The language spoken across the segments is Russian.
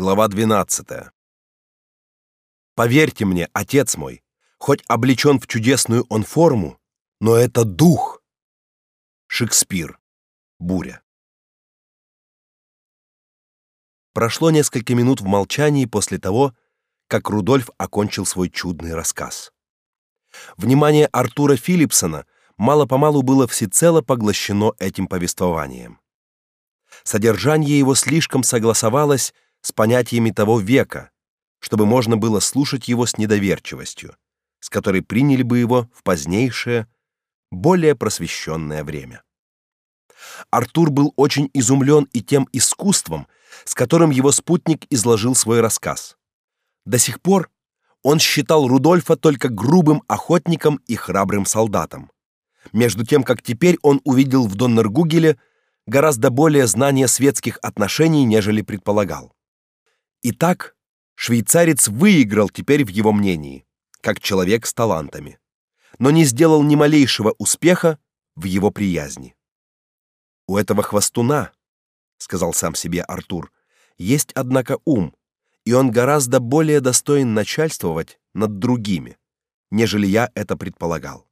Глава 12. Поверьте мне, отец мой, хоть облечен в чудесную он форму, но это дух. Шекспир. Буря. Прошло несколько минут в молчании после того, как Рудольф окончил свой чудный рассказ. Внимание Артура Филипсона мало-помалу было всецело поглощено этим повествованием. Содержание его слишком согласовалось с понятиями того века, чтобы можно было слушать его с недоверчивостью, с которой приняли бы его в позднейшее, более просвещенное время. Артур был очень изумлен и тем искусством, с которым его спутник изложил свой рассказ. До сих пор он считал Рудольфа только грубым охотником и храбрым солдатом. Между тем, как теперь он увидел в Доннергугеле гораздо более знания светских отношений, нежели предполагал. Итак, швейцарец выиграл теперь в его мнении, как человек с талантами, но не сделал ни малейшего успеха в его приязни. У этого хвостуна, сказал сам себе Артур, есть однако ум, и он гораздо более достоин начальствовать над другими, нежели я это предполагал.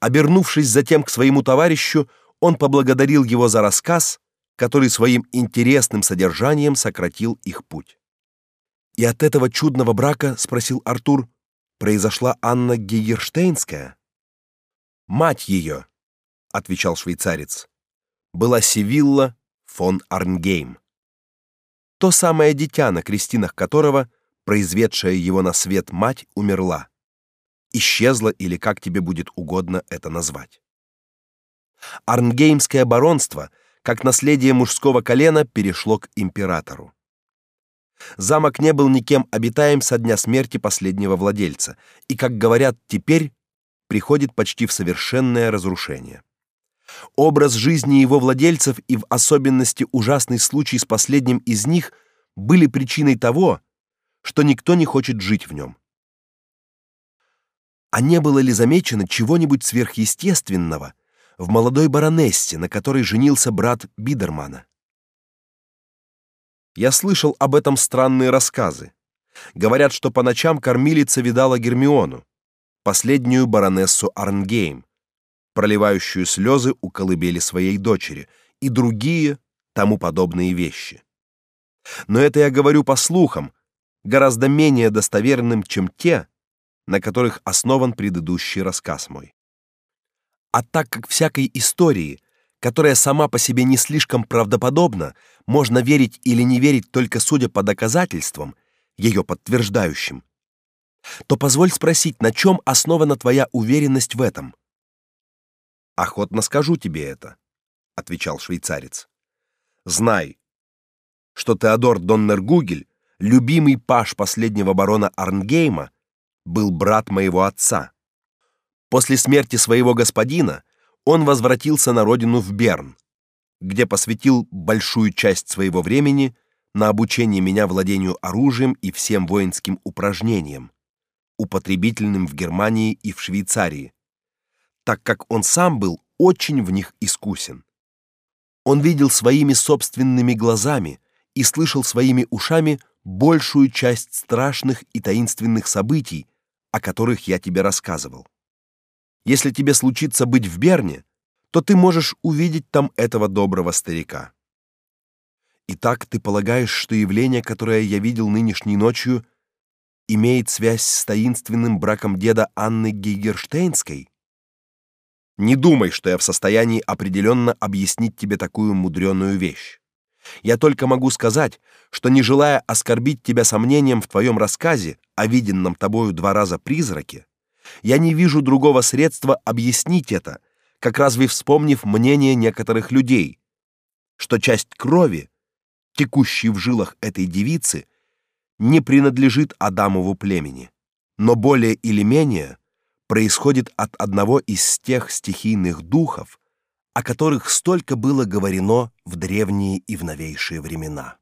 Обернувшись затем к своему товарищу, он поблагодарил его за рассказ который своим интересным содержанием сократил их путь. И от этого чудного брака, спросил Артур, произошла Анна Гейерштейнская? Мать ее, отвечал швейцарец, была Севилла фон Арнгейм. То самое дитя, на крестинах которого произведшая его на свет мать умерла. Исчезла или как тебе будет угодно это назвать. Арнгеймское баронство — как наследие мужского колена перешло к императору. Замок не был никем обитаем со дня смерти последнего владельца, и, как говорят теперь, приходит почти в совершенное разрушение. Образ жизни его владельцев и в особенности ужасный случай с последним из них были причиной того, что никто не хочет жить в нем. А не было ли замечено чего-нибудь сверхъестественного в молодой баронессе, на которой женился брат Бидермана. Я слышал об этом странные рассказы. Говорят, что по ночам кормилица видала Гермиону, последнюю баронессу Арнгейм, проливающую слезы у колыбели своей дочери, и другие тому подобные вещи. Но это я говорю по слухам, гораздо менее достоверным, чем те, на которых основан предыдущий рассказ мой. А так как всякой истории, которая сама по себе не слишком правдоподобна, можно верить или не верить только судя по доказательствам, ее подтверждающим, то позволь спросить, на чем основана твоя уверенность в этом? Охотно скажу тебе это, отвечал швейцарец. Знай, что Теодор Доннергугель, любимый паж последнего барона Арнгейма, был брат моего отца. После смерти своего господина он возвратился на родину в Берн, где посвятил большую часть своего времени на обучение меня владению оружием и всем воинским упражнениям, употребительным в Германии и в Швейцарии, так как он сам был очень в них искусен. Он видел своими собственными глазами и слышал своими ушами большую часть страшных и таинственных событий, о которых я тебе рассказывал. Если тебе случится быть в Берне, то ты можешь увидеть там этого доброго старика. Итак, ты полагаешь, что явление, которое я видел нынешней ночью, имеет связь с таинственным браком деда Анны Гейгерштейнской? Не думай, что я в состоянии определенно объяснить тебе такую мудреную вещь. Я только могу сказать, что не желая оскорбить тебя сомнением в твоем рассказе о виденном тобою два раза призраке, я не вижу другого средства объяснить это, как разве вспомнив мнение некоторых людей, что часть крови, текущей в жилах этой девицы, не принадлежит Адамову племени, но более или менее происходит от одного из тех стихийных духов, о которых столько было говорено в древние и в новейшие времена.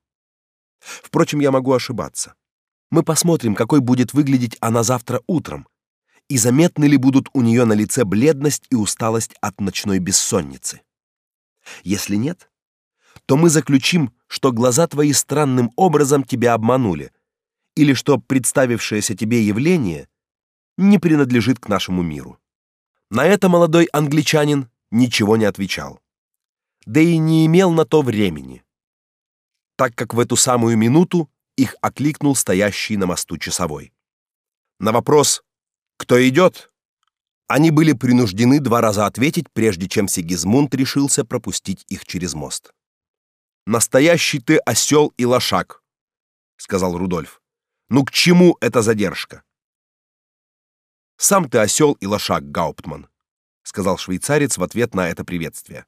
Впрочем, я могу ошибаться. Мы посмотрим, какой будет выглядеть она завтра утром, и заметны ли будут у нее на лице бледность и усталость от ночной бессонницы. Если нет, то мы заключим, что глаза твои странным образом тебя обманули, или что представившееся тебе явление не принадлежит к нашему миру. На это молодой англичанин ничего не отвечал. Да и не имел на то времени, так как в эту самую минуту их окликнул стоящий на мосту часовой. На вопрос «Кто идет?» они были принуждены два раза ответить, прежде чем Сигизмунд решился пропустить их через мост. «Настоящий ты осел и лошак», — сказал Рудольф. «Ну к чему эта задержка?» «Сам ты осел и лошак, Гауптман», — сказал швейцарец в ответ на это приветствие.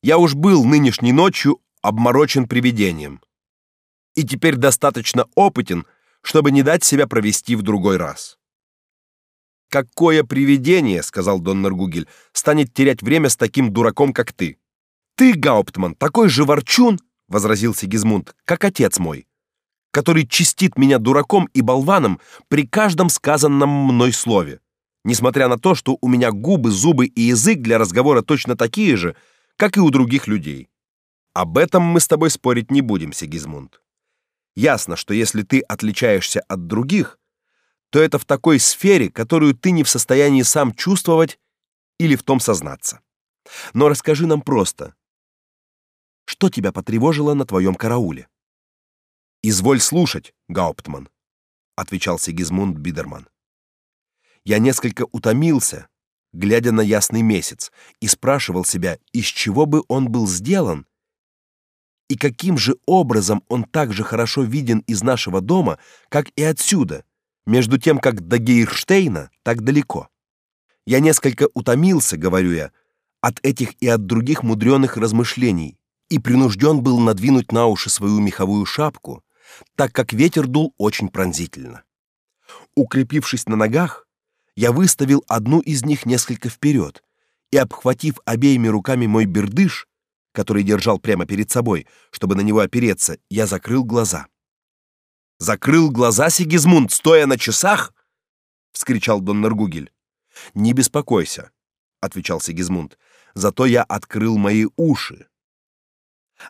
«Я уж был нынешней ночью обморочен привидением, и теперь достаточно опытен, чтобы не дать себя провести в другой раз». «Какое привидение, — сказал Дон Наргугель, — станет терять время с таким дураком, как ты?» «Ты, Гауптман, такой же ворчун, — возразил Сигизмунд, — как отец мой который чистит меня дураком и болваном при каждом сказанном мной слове, несмотря на то, что у меня губы, зубы и язык для разговора точно такие же, как и у других людей. Об этом мы с тобой спорить не будем, Сигизмунд. Ясно, что если ты отличаешься от других, то это в такой сфере, которую ты не в состоянии сам чувствовать или в том сознаться. Но расскажи нам просто, что тебя потревожило на твоем карауле? Изволь слушать, Гауптман, отвечал Сигизмунд Бидерман. Я несколько утомился, глядя на ясный месяц, и спрашивал себя, из чего бы он был сделан, и каким же образом он так же хорошо виден из нашего дома, как и отсюда, между тем, как до Гейрштейна так далеко. Я несколько утомился, говорю я, от этих и от других мудреных размышлений, и принужден был надвинуть на уши свою меховую шапку, так как ветер дул очень пронзительно. Укрепившись на ногах, я выставил одну из них несколько вперед и, обхватив обеими руками мой бердыш, который держал прямо перед собой, чтобы на него опереться, я закрыл глаза. «Закрыл глаза, Сигизмунд, стоя на часах?» — вскричал Дон Наргугель. «Не беспокойся», — отвечал Сигизмунд, — «зато я открыл мои уши».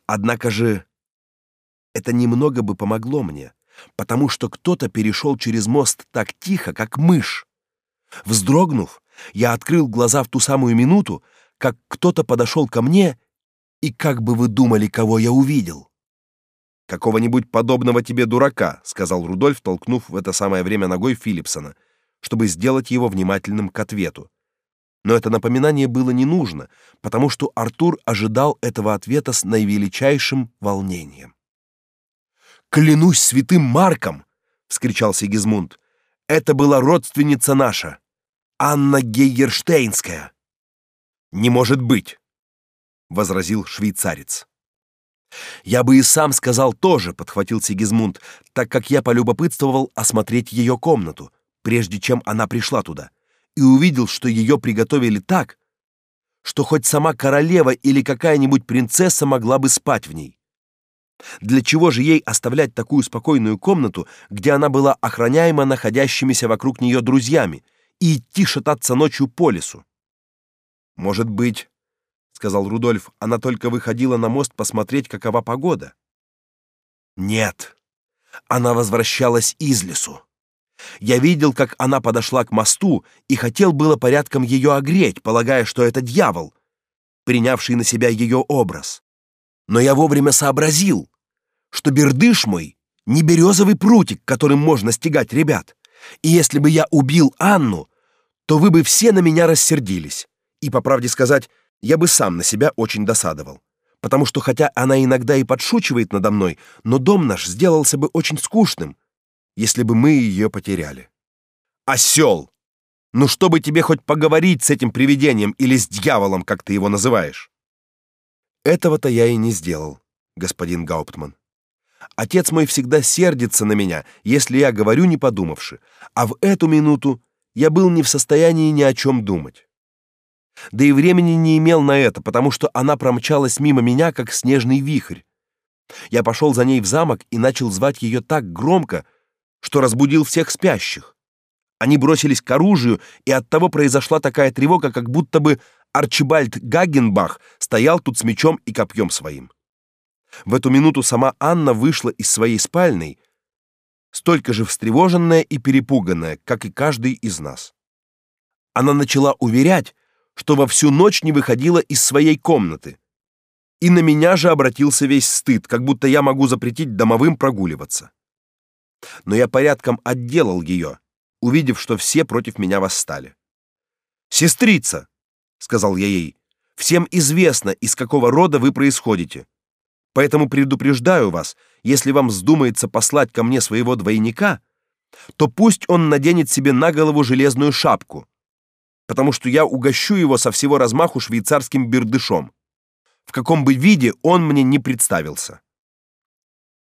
Однако же это немного бы помогло мне, потому что кто-то перешел через мост так тихо, как мышь. Вздрогнув, я открыл глаза в ту самую минуту, как кто-то подошел ко мне, и как бы вы думали, кого я увидел? Какого-нибудь подобного тебе дурака, сказал Рудольф, толкнув в это самое время ногой Филипсона, чтобы сделать его внимательным к ответу. Но это напоминание было не нужно, потому что Артур ожидал этого ответа с наивеличайшим волнением. Клянусь святым Марком, вскричал Сигизмунд. Это была родственница наша, Анна Гейерштейнская. Не может быть, возразил швейцарец. Я бы и сам сказал тоже, подхватил Сигизмунд, так как я полюбопытствовал осмотреть ее комнату, прежде чем она пришла туда, и увидел, что ее приготовили так, что хоть сама королева или какая-нибудь принцесса могла бы спать в ней. Для чего же ей оставлять такую спокойную комнату, где она была охраняема находящимися вокруг нее друзьями, и идти шататься ночью по лесу? Может быть, сказал Рудольф, она только выходила на мост посмотреть, какова погода. Нет. Она возвращалась из лесу. Я видел, как она подошла к мосту и хотел было порядком ее огреть, полагая, что это дьявол, принявший на себя ее образ. Но я вовремя сообразил, что бердыш мой не березовый прутик, которым можно стегать ребят. И если бы я убил Анну, то вы бы все на меня рассердились. И по правде сказать, я бы сам на себя очень досадовал, потому что хотя она иногда и подшучивает надо мной, но дом наш сделался бы очень скучным, если бы мы ее потеряли. Осел! Ну чтобы тебе хоть поговорить с этим привидением или с дьяволом, как ты его называешь. Этого-то я и не сделал, господин Гауптман. Отец мой всегда сердится на меня, если я говорю не подумавши, а в эту минуту я был не в состоянии ни о чем думать. Да и времени не имел на это, потому что она промчалась мимо меня, как снежный вихрь. Я пошел за ней в замок и начал звать ее так громко, что разбудил всех спящих. Они бросились к оружию, и оттого произошла такая тревога, как будто бы Арчибальд Гагенбах стоял тут с мечом и копьем своим. В эту минуту сама Анна вышла из своей спальни, столько же встревоженная и перепуганная, как и каждый из нас. Она начала уверять, что во всю ночь не выходила из своей комнаты. И на меня же обратился весь стыд, как будто я могу запретить домовым прогуливаться. Но я порядком отделал ее, увидев, что все против меня восстали. «Сестрица!» — сказал я ей. «Всем известно, из какого рода вы происходите. Поэтому предупреждаю вас, если вам вздумается послать ко мне своего двойника, то пусть он наденет себе на голову железную шапку, потому что я угощу его со всего размаху швейцарским бердышом. В каком бы виде он мне не представился.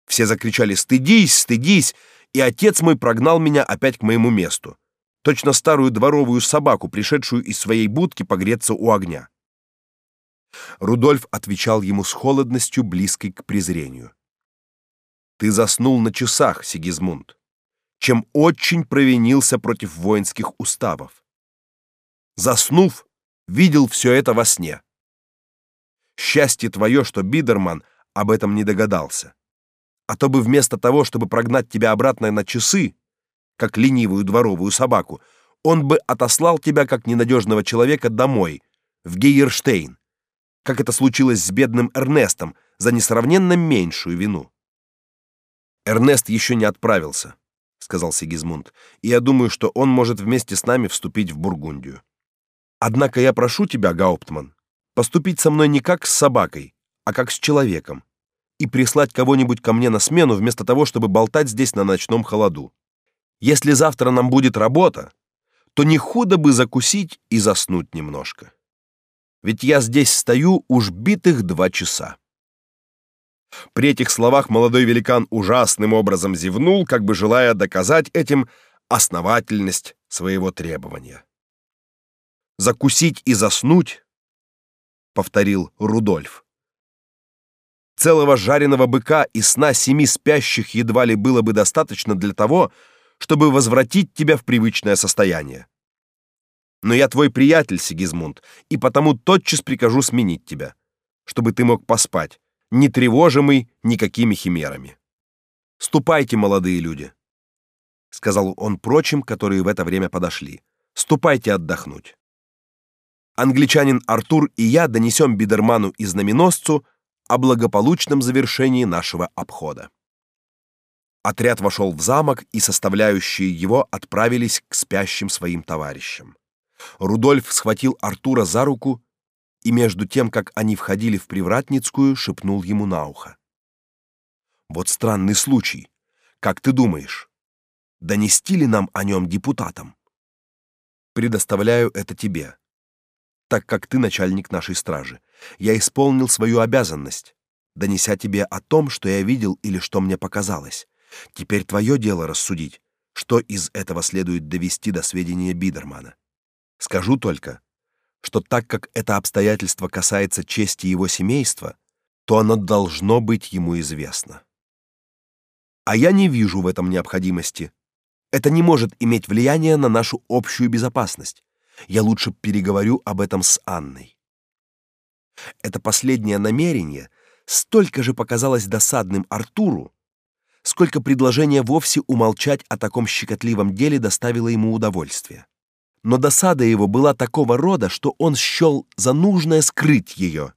Все закричали «Стыдись, стыдись!» и отец мой прогнал меня опять к моему месту, точно старую дворовую собаку, пришедшую из своей будки погреться у огня. Рудольф отвечал ему с холодностью, близкой к презрению. «Ты заснул на часах, Сигизмунд, чем очень провинился против воинских уставов. Заснув, видел все это во сне. Счастье твое, что Бидерман об этом не догадался а то бы вместо того, чтобы прогнать тебя обратно на часы, как ленивую дворовую собаку, он бы отослал тебя как ненадежного человека домой, в Гейерштейн, как это случилось с бедным Эрнестом за несравненно меньшую вину. Эрнест еще не отправился, сказал Сигизмунд, и я думаю, что он может вместе с нами вступить в Бургундию. Однако я прошу тебя, Гауптман, поступить со мной не как с собакой, а как с человеком и прислать кого-нибудь ко мне на смену вместо того, чтобы болтать здесь на ночном холоду. Если завтра нам будет работа, то не худо бы закусить и заснуть немножко. Ведь я здесь стою уж битых два часа. При этих словах молодой великан ужасным образом зевнул, как бы желая доказать этим основательность своего требования. Закусить и заснуть, повторил Рудольф. Целого жареного быка и сна семи спящих едва ли было бы достаточно для того, чтобы возвратить тебя в привычное состояние. Но я твой приятель, Сигизмунд, и потому тотчас прикажу сменить тебя, чтобы ты мог поспать, не тревожимый никакими химерами. Ступайте, молодые люди, сказал он прочим, которые в это время подошли. Ступайте отдохнуть. Англичанин Артур и я донесем Бидерману и знаменосцу о благополучном завершении нашего обхода. Отряд вошел в замок, и составляющие его отправились к спящим своим товарищам. Рудольф схватил Артура за руку и между тем, как они входили в Привратницкую, шепнул ему на ухо: "Вот странный случай. Как ты думаешь, донести ли нам о нем депутатам? Предоставляю это тебе так как ты начальник нашей стражи. Я исполнил свою обязанность, донеся тебе о том, что я видел или что мне показалось. Теперь твое дело рассудить, что из этого следует довести до сведения Бидермана. Скажу только, что так как это обстоятельство касается чести его семейства, то оно должно быть ему известно. А я не вижу в этом необходимости. Это не может иметь влияния на нашу общую безопасность. Я лучше переговорю об этом с Анной. Это последнее намерение столько же показалось досадным Артуру, сколько предложение вовсе умолчать о таком щекотливом деле доставило ему удовольствие. Но досада его была такого рода, что он счел за нужное скрыть ее,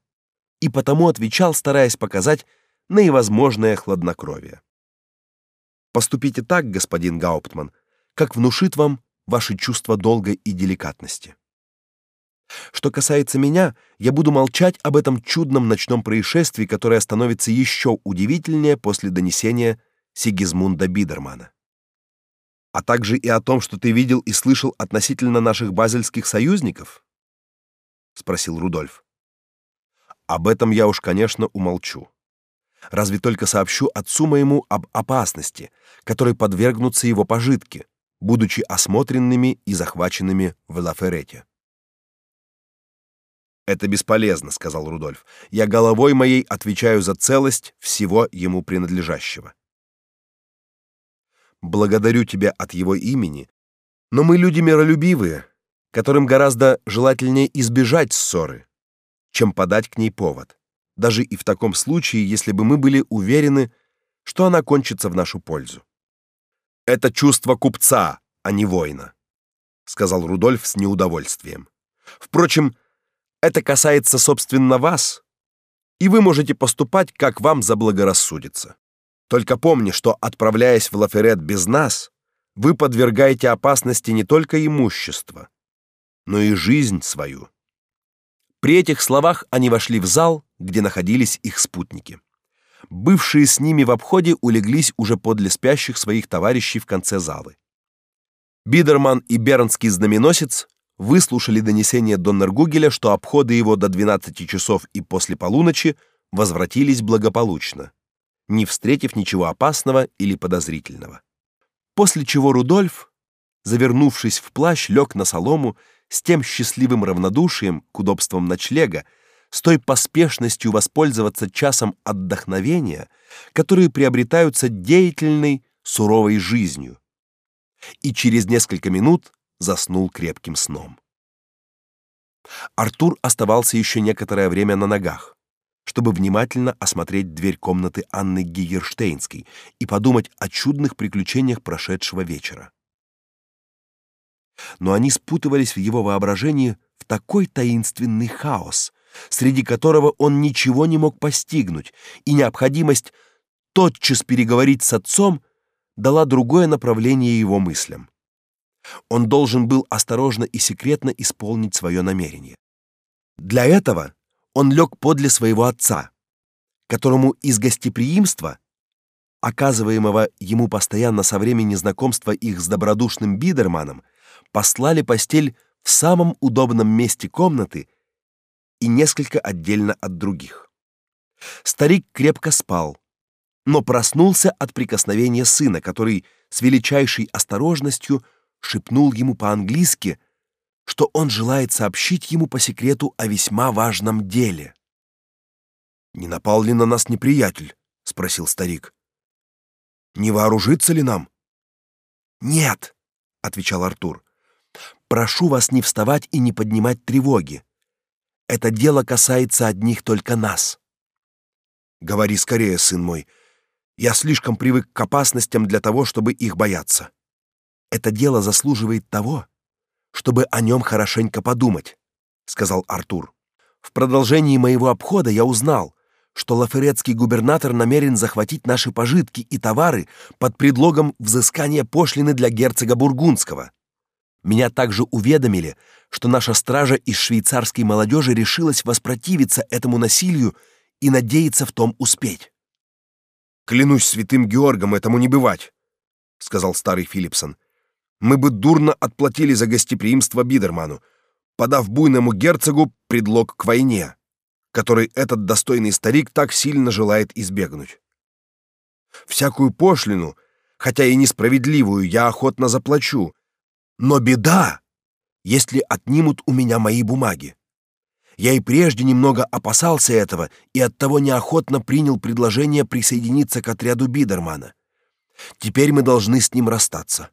и потому отвечал, стараясь показать наивозможное хладнокровие. Поступите так, господин Гауптман, как внушит вам ваши чувства долга и деликатности. Что касается меня, я буду молчать об этом чудном ночном происшествии, которое становится еще удивительнее после донесения Сигизмунда Бидермана. А также и о том, что ты видел и слышал относительно наших базельских союзников? спросил Рудольф. Об этом я уж, конечно, умолчу. Разве только сообщу отцу моему об опасности, которой подвергнутся его пожитки, будучи осмотренными и захваченными в Лаферете. Это бесполезно, сказал Рудольф. Я головой моей отвечаю за целость всего ему принадлежащего. Благодарю тебя от его имени, но мы люди миролюбивые, которым гораздо желательнее избежать ссоры, чем подать к ней повод. даже и в таком случае, если бы мы были уверены, что она кончится в нашу пользу. Это чувство купца, а не воина, сказал Рудольф с неудовольствием. Впрочем, это касается собственно вас, и вы можете поступать, как вам заблагорассудится. Только помни, что отправляясь в Лаферет без нас, вы подвергаете опасности не только имущество, но и жизнь свою. При этих словах они вошли в зал, где находились их спутники. Бывшие с ними в обходе улеглись уже подле спящих своих товарищей в конце залы. Бидерман и Бернский знаменосец выслушали донесение Доннергугеля, что обходы его до 12 часов и после полуночи возвратились благополучно, не встретив ничего опасного или подозрительного. После чего Рудольф, завернувшись в плащ, лег на солому с тем счастливым равнодушием к удобствам ночлега, с той поспешностью воспользоваться часом отдохновения, которые приобретаются деятельной, суровой жизнью. И через несколько минут заснул крепким сном. Артур оставался еще некоторое время на ногах, чтобы внимательно осмотреть дверь комнаты Анны Гигерштейнской и подумать о чудных приключениях прошедшего вечера но они спутывались в его воображении в такой таинственный хаос, среди которого он ничего не мог постигнуть, и необходимость тотчас переговорить с отцом дала другое направление его мыслям. Он должен был осторожно и секретно исполнить свое намерение. Для этого он лег подле своего отца, которому из гостеприимства, оказываемого ему постоянно со времени знакомства их с добродушным Бидерманом, послали постель в самом удобном месте комнаты и несколько отдельно от других. Старик крепко спал, но проснулся от прикосновения сына, который с величайшей осторожностью шепнул ему по-английски, что он желает сообщить ему по секрету о весьма важном деле. «Не напал ли на нас неприятель?» — спросил старик. «Не вооружится ли нам?» «Нет», — отвечал Артур. Прошу вас не вставать и не поднимать тревоги. Это дело касается одних только нас. Говори скорее, сын мой. Я слишком привык к опасностям для того, чтобы их бояться. Это дело заслуживает того, чтобы о нем хорошенько подумать, сказал Артур. В продолжении моего обхода я узнал, что лаферетский губернатор намерен захватить наши пожитки и товары под предлогом взыскания пошлины для герцога бургундского. Меня также уведомили, что наша стража из швейцарской молодежи решилась воспротивиться этому насилию и надеется в том успеть. Клянусь святым Георгом, этому не бывать, сказал старый Филипсон. Мы бы дурно отплатили за гостеприимство Бидерману, подав буйному герцогу предлог к войне, который этот достойный старик так сильно желает избегнуть. Всякую пошлину, хотя и несправедливую, я охотно заплачу, но беда, если отнимут у меня мои бумаги. Я и прежде немного опасался этого и оттого неохотно принял предложение присоединиться к отряду Бидермана. Теперь мы должны с ним расстаться.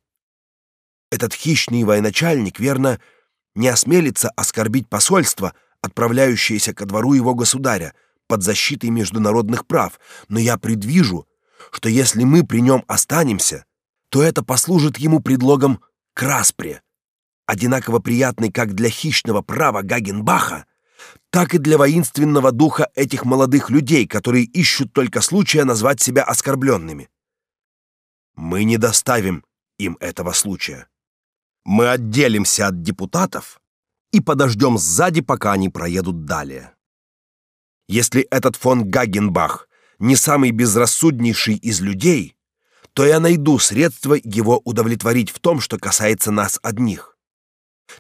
Этот хищный военачальник, верно, не осмелится оскорбить посольство, отправляющееся ко двору его государя под защитой международных прав, но я предвижу, что если мы при нем останемся, то это послужит ему предлогом к распре, одинаково приятный как для хищного права Гагенбаха, так и для воинственного духа этих молодых людей, которые ищут только случая назвать себя оскорбленными. Мы не доставим им этого случая. Мы отделимся от депутатов и подождем сзади, пока они проедут далее. Если этот фон Гагенбах не самый безрассуднейший из людей, то я найду средства его удовлетворить в том, что касается нас одних.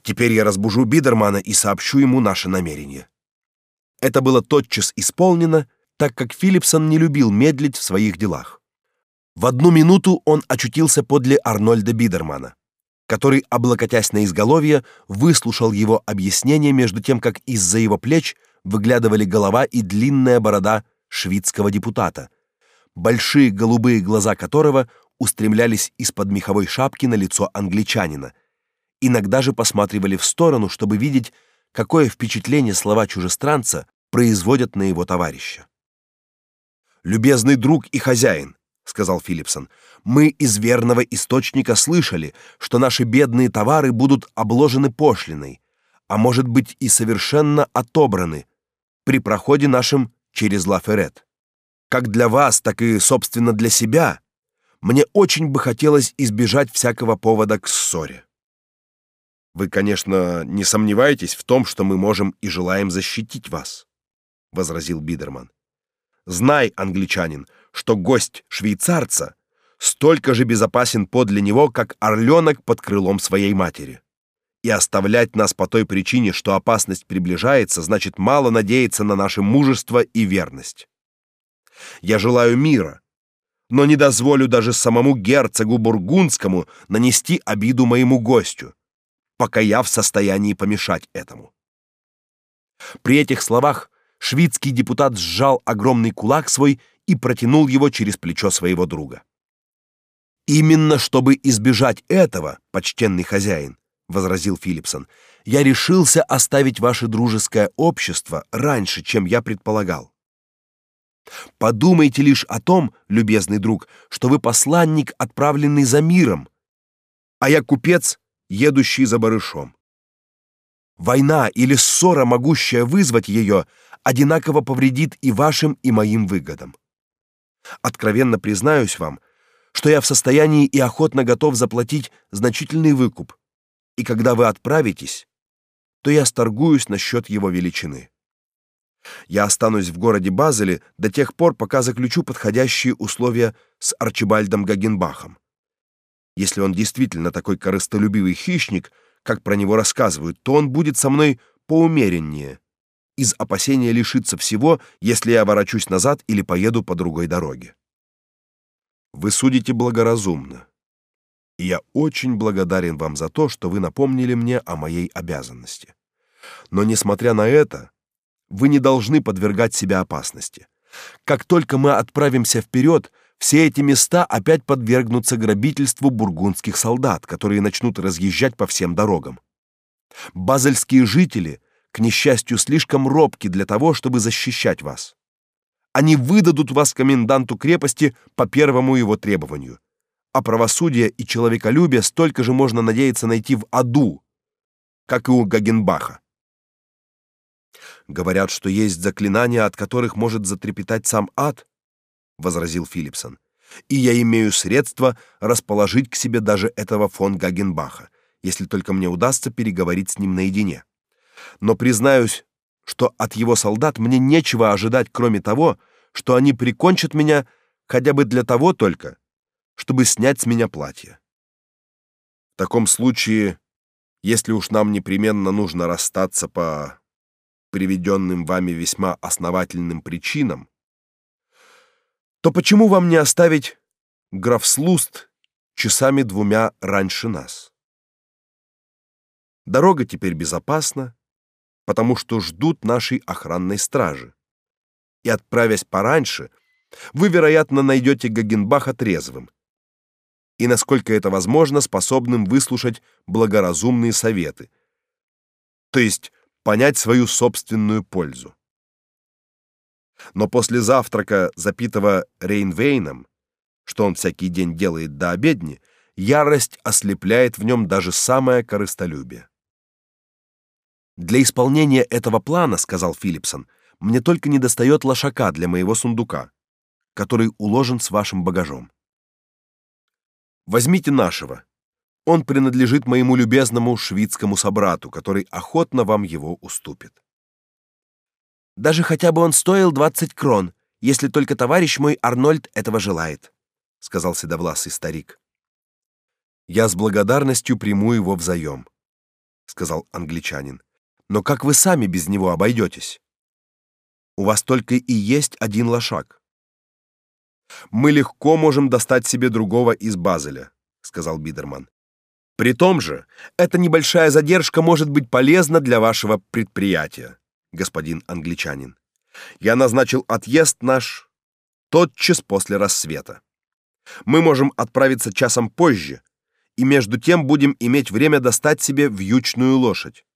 Теперь я разбужу Бидермана и сообщу ему наше намерение. Это было тотчас исполнено, так как Филипсон не любил медлить в своих делах. В одну минуту он очутился подле Арнольда Бидермана, который, облокотясь на изголовье, выслушал его объяснение между тем, как из-за его плеч выглядывали голова и длинная борода шведского депутата, большие голубые глаза которого устремлялись из-под меховой шапки на лицо англичанина. Иногда же посматривали в сторону, чтобы видеть, какое впечатление слова чужестранца производят на его товарища. Любезный друг и хозяин, сказал Филипсон. Мы из верного источника слышали, что наши бедные товары будут обложены пошлиной, а может быть и совершенно отобраны при проходе нашим через Лаферет. Как для вас, так и собственно для себя, мне очень бы хотелось избежать всякого повода к ссоре. Вы, конечно, не сомневаетесь в том, что мы можем и желаем защитить вас, возразил Бидерман. Знай, англичанин, что гость швейцарца столько же безопасен подле него, как орленок под крылом своей матери. И оставлять нас по той причине, что опасность приближается, значит мало надеяться на наше мужество и верность. Я желаю мира, но не дозволю даже самому герцогу бургундскому нанести обиду моему гостю, пока я в состоянии помешать этому. При этих словах шведский депутат сжал огромный кулак свой и протянул его через плечо своего друга. Именно чтобы избежать этого, почтенный хозяин, возразил Филипсон. Я решился оставить ваше дружеское общество раньше, чем я предполагал. Подумайте лишь о том, любезный друг, что вы посланник, отправленный за миром, а я купец, едущий за барышом. Война или ссора, могущая вызвать ее, одинаково повредит и вашим, и моим выгодам. Откровенно признаюсь вам, что я в состоянии и охотно готов заплатить значительный выкуп. И когда вы отправитесь, то я сторгуюсь насчет его величины. Я останусь в городе Базеле до тех пор, пока заключу подходящие условия с Арчибальдом Гагенбахом. Если он действительно такой корыстолюбивый хищник, как про него рассказывают, то он будет со мной поумереннее из опасения лишиться всего, если я ворочусь назад или поеду по другой дороге. Вы судите благоразумно. И я очень благодарен вам за то, что вы напомнили мне о моей обязанности. Но несмотря на это, вы не должны подвергать себя опасности. Как только мы отправимся вперед, все эти места опять подвергнутся грабительству бургундских солдат, которые начнут разъезжать по всем дорогам. Базельские жители к несчастью, слишком робки для того, чтобы защищать вас. Они выдадут вас коменданту крепости по первому его требованию. А правосудие и человеколюбие столько же можно надеяться найти в аду, как и у Гагенбаха. Говорят, что есть заклинания, от которых может затрепетать сам ад, возразил Филипсон. И я имею средства расположить к себе даже этого фон Гагенбаха, если только мне удастся переговорить с ним наедине но признаюсь, что от его солдат мне нечего ожидать, кроме того, что они прикончат меня хотя бы для того только, чтобы снять с меня платье. В таком случае, если уж нам непременно нужно расстаться по приведенным вами весьма основательным причинам, то почему вам не оставить графслуст часами двумя раньше нас? Дорога теперь безопасна, потому что ждут нашей охранной стражи. И отправясь пораньше, вы, вероятно, найдете Гагенбаха трезвым и, насколько это возможно, способным выслушать благоразумные советы, то есть понять свою собственную пользу. Но после завтрака, запитого рейнвейном, что он всякий день делает до обедни, ярость ослепляет в нем даже самое корыстолюбие. Для исполнения этого плана, сказал Филипсон, мне только недостает лошака для моего сундука, который уложен с вашим багажом. Возьмите нашего. Он принадлежит моему любезному шведскому собрату, который охотно вам его уступит. Даже хотя бы он стоил двадцать крон, если только товарищ мой Арнольд этого желает, сказал седовласый старик. Я с благодарностью приму его взаем, сказал англичанин. Но как вы сами без него обойдетесь? У вас только и есть один лошак. Мы легко можем достать себе другого из Базеля, сказал Бидерман. При том же, эта небольшая задержка может быть полезна для вашего предприятия, господин англичанин. Я назначил отъезд наш тотчас после рассвета. Мы можем отправиться часом позже, и между тем будем иметь время достать себе вьючную лошадь.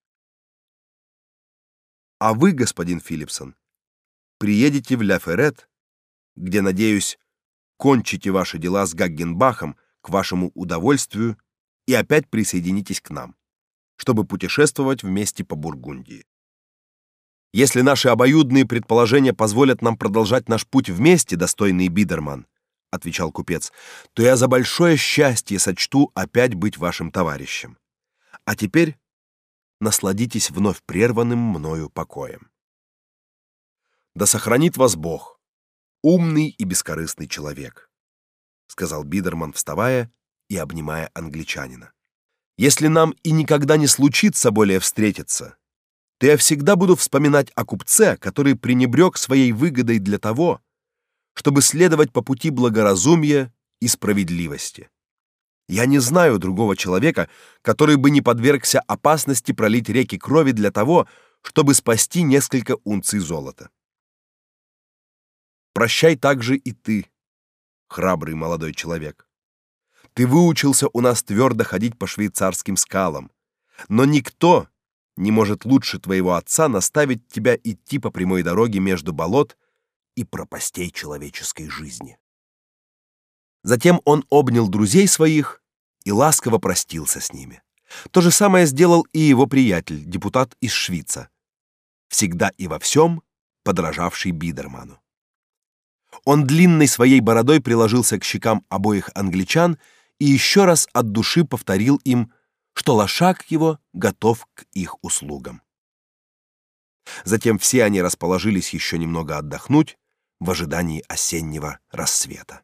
А вы, господин Филипсон, приедете в Ля-Феррет, где, надеюсь, кончите ваши дела с Гаггенбахом к вашему удовольствию и опять присоединитесь к нам, чтобы путешествовать вместе по Бургундии. Если наши обоюдные предположения позволят нам продолжать наш путь вместе, достойный Бидерман, отвечал купец, то я за большое счастье сочту опять быть вашим товарищем. А теперь насладитесь вновь прерванным мною покоем. Да сохранит вас Бог, умный и бескорыстный человек, сказал Бидерман, вставая и обнимая англичанина. Если нам и никогда не случится более встретиться, то я всегда буду вспоминать о купце, который пренебрег своей выгодой для того, чтобы следовать по пути благоразумия и справедливости. Я не знаю другого человека, который бы не подвергся опасности пролить реки крови для того, чтобы спасти несколько унций золота. Прощай также и ты, храбрый молодой человек. Ты выучился у нас твердо ходить по швейцарским скалам, но никто не может лучше твоего отца наставить тебя идти по прямой дороге между болот и пропастей человеческой жизни. Затем он обнял друзей своих и ласково простился с ними. То же самое сделал и его приятель, депутат из Швейца, всегда и во всем подражавший Бидерману. Он длинной своей бородой приложился к щекам обоих англичан и еще раз от души повторил им что лошак его готов к их услугам. Затем все они расположились еще немного отдохнуть в ожидании осеннего рассвета.